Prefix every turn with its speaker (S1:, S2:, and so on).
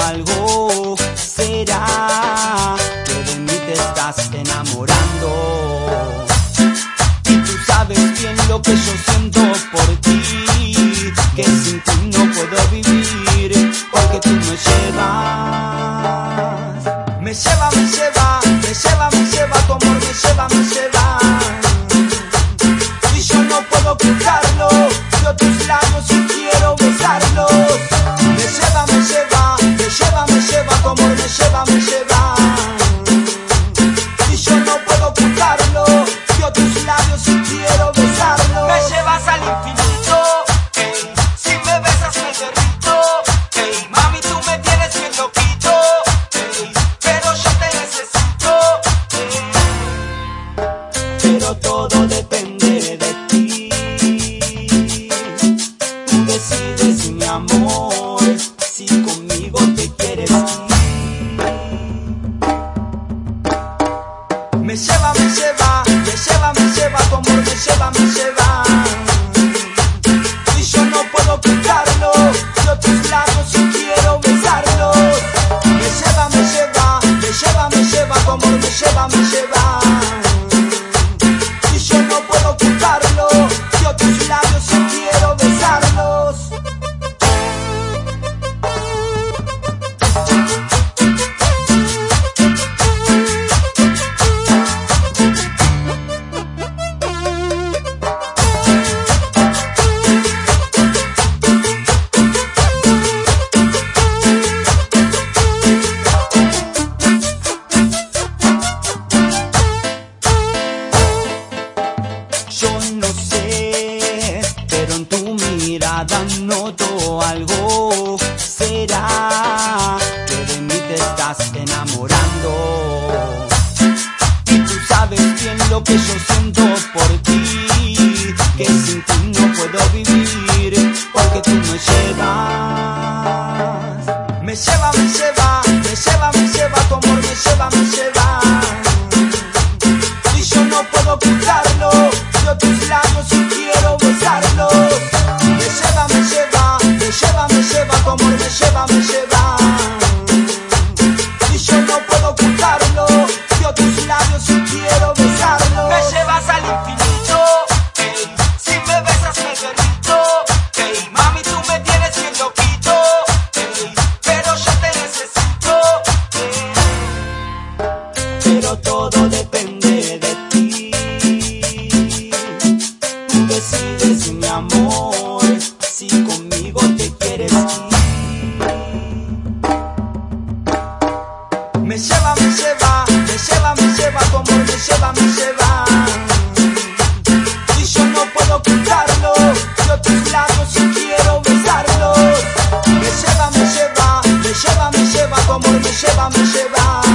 S1: algo será que de mí te estás enamorando. Y tú sabes bien lo que yo siento por ti. Chevrolet. mirada noto algo. Será que de mí te estás enamorando. Y tú sabes bien lo que yo siento por ti. llevame, llévame. me lleva, me lleva, me lleva, tu amor me lleva, me lleva. Y yo no puedo quitarlo, yo te flaco si quiero besarlo. Me lleva, me lleva, me lleva, me lleva, tu amor me lleva, me lleva.